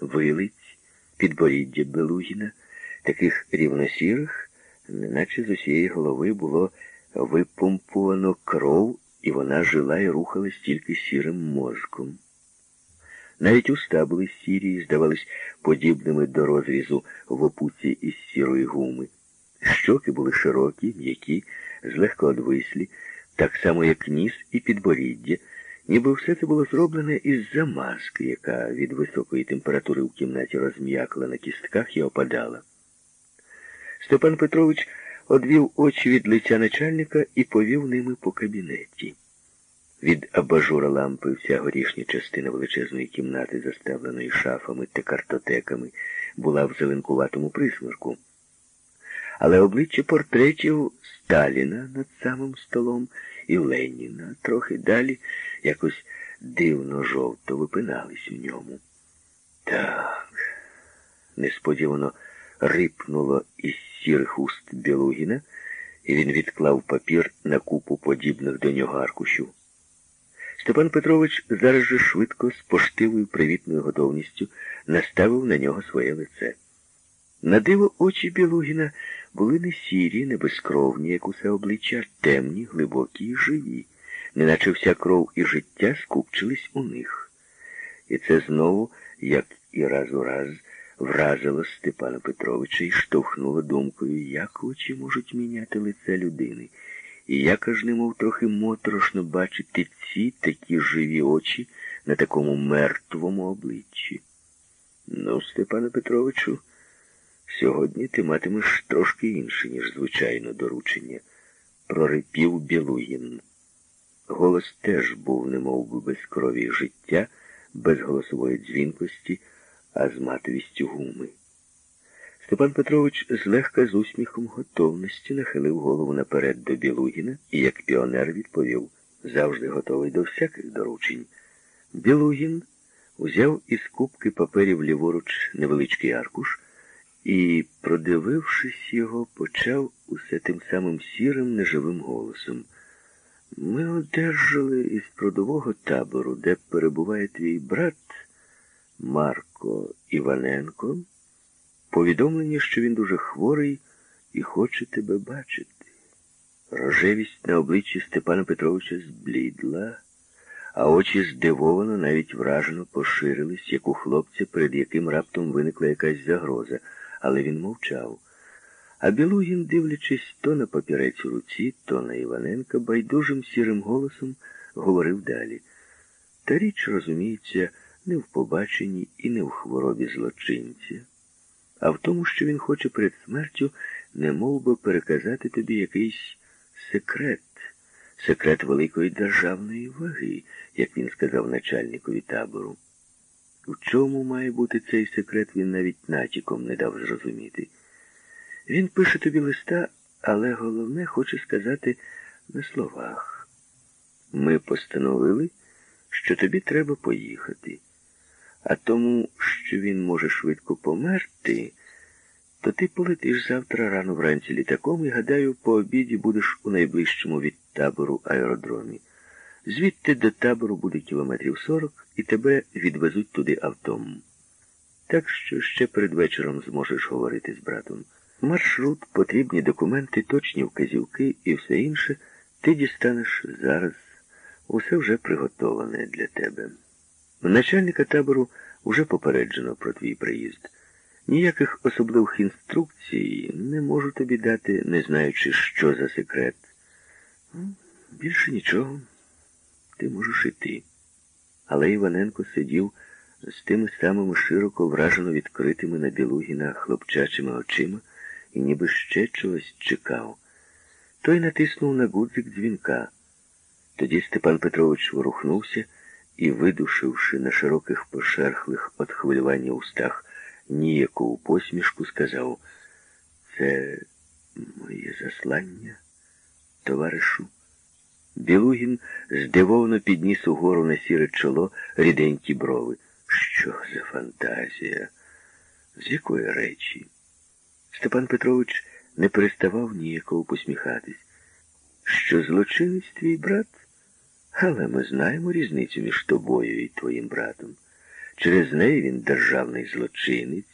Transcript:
вилиць, підборіддя Белугіна, таких рівносірих, неначе з усієї голови було випомпувано кров, і вона жила і рухалась тільки сірим мозком. Навіть уста були сірі і здавались подібними до розрізу в опуці із сірої гуми. Щоки були широкі, м'які, злегка одвислі, так само, як ніс і підборіддя, ніби все це було зроблене із замазки, яка від високої температури в кімнаті розм'якла на кістках і опадала. Степан Петрович одвів очі від лиця начальника і повів ними по кабінеті. Від абажура лампи вся горішня частина величезної кімнати, заставленої шафами та картотеками, була в зеленкуватому присмірку. Але обличчя портретів Сталіна над самим столом і Леніна трохи далі якось дивно жовто випинались у ньому. Так, несподівано рипнуло із сірих уст Білугіна, і він відклав папір на купу подібних до нього аркушів. Степан Петрович зараз же швидко, з поштивою привітною готовністю наставив на нього своє лице. На диво очі Білугіна були не сірі, не безкровні, як усе обличчя, темні, глибокі і живі, неначе вся кров і життя скупчились у них. І це знову, як і раз у раз, вразило Степана Петровича і штовхнуло думкою, як очі можуть міняти лице людини. І як аж немов трохи моторошно бачити ці такі живі очі на такому мертвому обличчі. Ну, Степане Петровичу, сьогодні ти матимеш трошки інше, ніж звичайно доручення, прорипів Білугін. Голос теж був немов би без крові життя, без голосової дзвінкості, а з матовістю гуми. Степан Петрович злегка з усміхом готовності нахилив голову наперед до Білугіна і, як піонер, відповів завжди готовий до всяких доручень. Білугін узяв із кубки паперів ліворуч невеличкий аркуш і, продивившись його, почав усе тим самим сірим, неживим голосом. Ми одержали із продового табору, де перебуває твій брат Марко Іваненко. Повідомлення, що він дуже хворий і хоче тебе бачити. Рожевість на обличчі Степана Петровича зблідла, а очі здивовано, навіть вражено поширились, як у хлопця, перед яким раптом виникла якась загроза, але він мовчав. А Білугін, дивлячись то на папірець у руці, то на Іваненка, байдужим сірим голосом говорив далі. Та річ, розуміється, не в побаченні і не в хворобі злочинця а в тому, що він хоче перед смертю не мов би переказати тобі якийсь секрет, секрет великої державної ваги, як він сказав начальникові табору. У чому має бути цей секрет, він навіть натяком не дав зрозуміти. Він пише тобі листа, але головне хоче сказати на словах. Ми постановили, що тобі треба поїхати. А тому, що він може швидко померти, то ти полетиш завтра рано вранці літаком і, гадаю, по обіді будеш у найближчому від табору аеродромі. Звідти до табору буде кілометрів сорок, і тебе відвезуть туди автом. Так що ще перед вечором зможеш говорити з братом. Маршрут, потрібні документи, точні вказівки і все інше ти дістанеш зараз. Усе вже приготоване для тебе. Начальника табору уже попереджено про твій приїзд. Ніяких особливих інструкцій не можу тобі дати, не знаючи, що за секрет. Більше нічого, ти можеш іти. Але Іваненко сидів з тими самими широко вражено відкритими на Білугіна хлопчачими очима і ніби ще чогось чекав. Той натиснув на гудзик дзвінка. Тоді Степан Петрович ворухнувся і, видушивши на широких пошерхлих від хвилювання устах ніяку посмішку, сказав, це моє заслання, товаришу. Білугін здивовано підніс угору на сіре чоло ріденькі брови. Що за фантазія? З якої речі? Степан Петрович не переставав ніякого посміхатись. Що злочинець твій брат? Але ми знаємо різницю між тобою і твоїм братом. Через неї він державний злочинець.